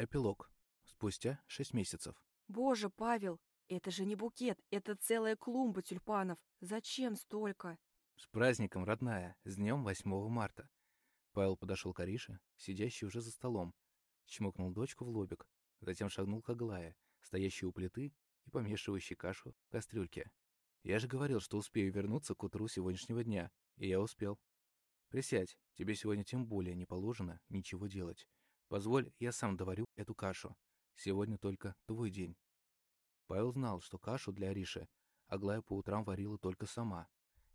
Эпилог. Спустя шесть месяцев. Боже, Павел, это же не букет, это целая клумба тюльпанов. Зачем столько? С праздником, родная, с днем 8 марта. Павел подошел к Арише, сидящей уже за столом, чмокнул дочку в лобик, затем шагнул к Аглае, стоящей у плиты и помешивающей кашу в кастрюльке. Я же говорил, что успею вернуться к утру сегодняшнего дня, и я успел. Присядь, тебе сегодня тем более не положено ничего делать. Позволь, я сам доварю эту кашу. Сегодня только твой день. Павел знал, что кашу для Ариши Аглая по утрам варила только сама,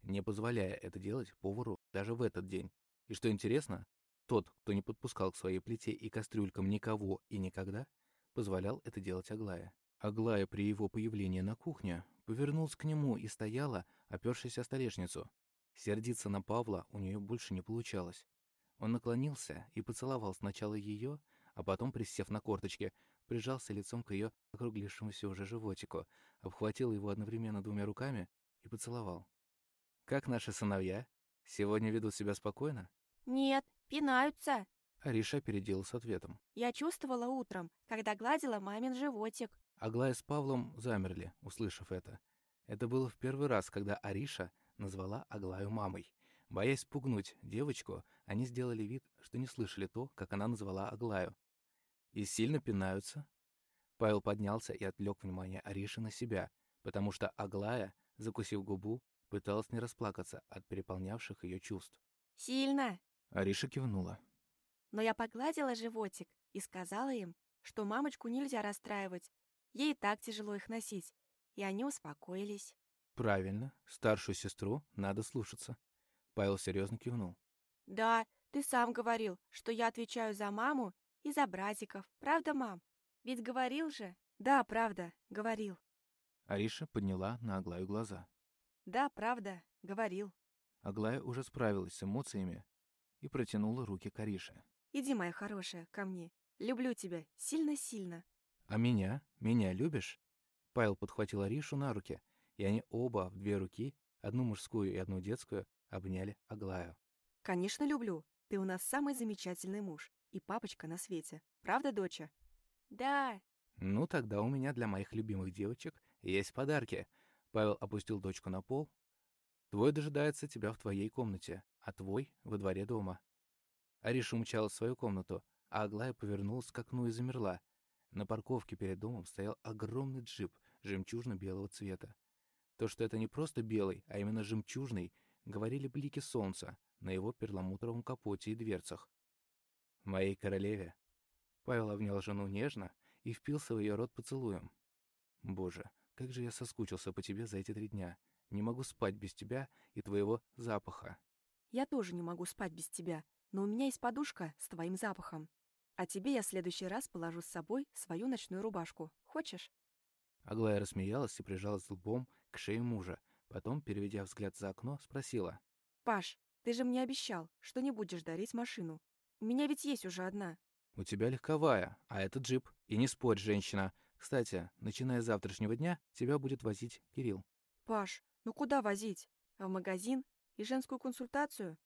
не позволяя это делать повару даже в этот день. И что интересно, тот, кто не подпускал к своей плите и кастрюлькам никого и никогда, позволял это делать Аглая. Аглая при его появлении на кухне повернулась к нему и стояла, опершись о столешницу. Сердиться на Павла у нее больше не получалось. Он наклонился и поцеловал сначала ее, а потом, присев на корточки, прижался лицом к ее округлившемуся уже животику, обхватил его одновременно двумя руками и поцеловал. «Как наши сыновья? Сегодня ведут себя спокойно?» Нет, пинаются. Ариша опередила с ответом. Я чувствовала утром, когда гладила мамин животик. Аглая с Павлом замерли, услышав это. Это было в первый раз, когда Ариша назвала Аглаю мамой. Боясь спугнуть девочку, они сделали вид, что не слышали то, как она назвала Аглаю. И сильно пинаются. Павел поднялся и отвлек внимание Ариши на себя, потому что Аглая, закусив губу, пыталась не расплакаться от переполнявших ее чувств. Сильно. Ариша кивнула. Но я погладила животик и сказала им, что мамочку нельзя расстраивать. Ей и так тяжело их носить. И они успокоились. Правильно, старшую сестру надо слушаться. Павел серьезно кивнул. Да, ты сам говорил, что я отвечаю за маму и за братиков. Правда, мам? Ведь говорил же? Да, правда, говорил. Ариша подняла на Аглаю глаза. Да, правда, говорил. Аглая уже справилась с эмоциями и протянула руки к Арише. Иди, моя хорошая, ко мне. Люблю тебя сильно-сильно. «А меня? Меня любишь?» Павел подхватил Аришу на руки, и они оба в две руки, одну мужскую и одну детскую, обняли Аглаю. Конечно, люблю. Ты у нас самый замечательный муж и папочка на свете. Правда, доча? Да. «Ну, тогда у меня для моих любимых девочек есть подарки». Павел опустил дочку на пол. «Твой дожидается тебя в твоей комнате, а твой — во дворе дома». Ариша умчала в свою комнату, а Аглая повернулась к окну и замерла. На парковке перед домом стоял огромный джип жемчужно-белого цвета. То, что это не просто белый, а именно жемчужный, говорили блики солнца на его перламутровом капоте и дверцах. «Моей королеве». Павел обнял жену нежно и впился в ее рот поцелуем. «Боже, как же я соскучился по тебе за эти три дня. Не могу спать без тебя и твоего запаха». Я тоже не могу спать без тебя, но у меня есть подушка с твоим запахом. А тебе я в следующий раз положу с собой свою ночную рубашку. Хочешь? Аглая рассмеялась и прижалась лбом к шее мужа. Потом, переведя взгляд за окно, спросила. Паш, ты же мне обещал, что не будешь дарить машину. У меня ведь есть уже одна. «У тебя легковая, а это джип. И не спорь, женщина. Кстати, начиная с завтрашнего дня, тебя будет возить Кирилл». Паш, ну куда возить? В магазин? И женскую консультацию?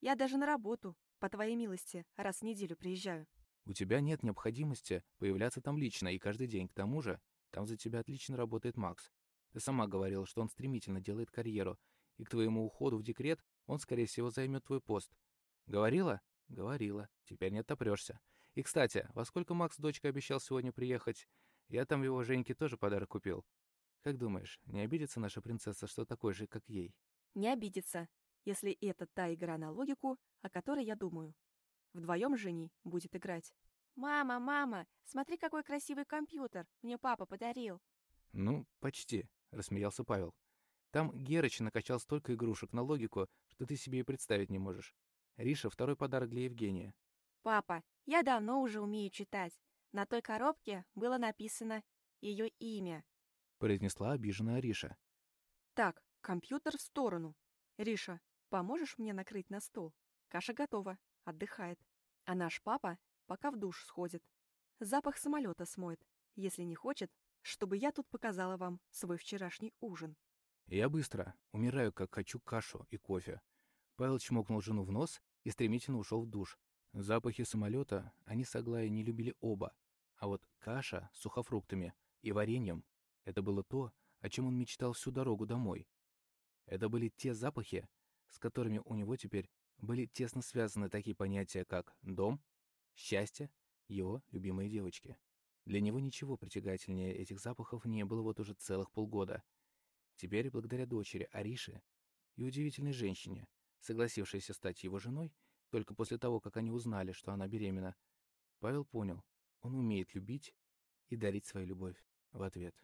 Я даже на работу, по твоей милости, раз в неделю приезжаю. У тебя нет необходимости появляться там лично и каждый день. К тому же, там за тебя отлично работает Макс. Ты сама говорила, что он стремительно делает карьеру, и к твоему уходу в декрет он, скорее всего, займет твой пост. Говорила? Говорила. Теперь не отопрёшься. И, кстати, во сколько Макс дочка обещал сегодня приехать? Я там его Женьке тоже подарок купил. Как думаешь, не обидится наша принцесса, что такой же, как ей? Не обидится, если это та игра на логику, о которой я думаю. Вдвоем с Женей будет играть. «Мама, мама, смотри, какой красивый компьютер мне папа подарил». «Ну, почти», — рассмеялся Павел. «Там Герыч накачал столько игрушек на логику, что ты себе и представить не можешь. Риша — второй подарок для Евгения». «Папа, я давно уже умею читать. На той коробке было написано ее имя», — произнесла обиженная Риша. «Так, компьютер в сторону. Риша, поможешь мне накрыть на стол? Каша готова, отдыхает. А наш папа пока в душ сходит. Запах самолета смоет, если не хочет, чтобы я тут показала вам свой вчерашний ужин». «Я быстро. Умираю, как хочу кашу и кофе». Павел чмокнул жену в нос и стремительно ушел в душ. Запахи самолета они с Аглаей не любили оба. А вот каша с сухофруктами и вареньем — это было то, о чем он мечтал всю дорогу домой. Это были те запахи, с которыми у него теперь были тесно связаны такие понятия, как дом, счастье, его любимые девочки. Для него ничего притягательнее этих запахов не было вот уже целых полгода. Теперь, благодаря дочери Арише и удивительной женщине, согласившейся стать его женой, только после того, как они узнали, что она беременна, Павел понял, он умеет любить и дарить свою любовь в ответ.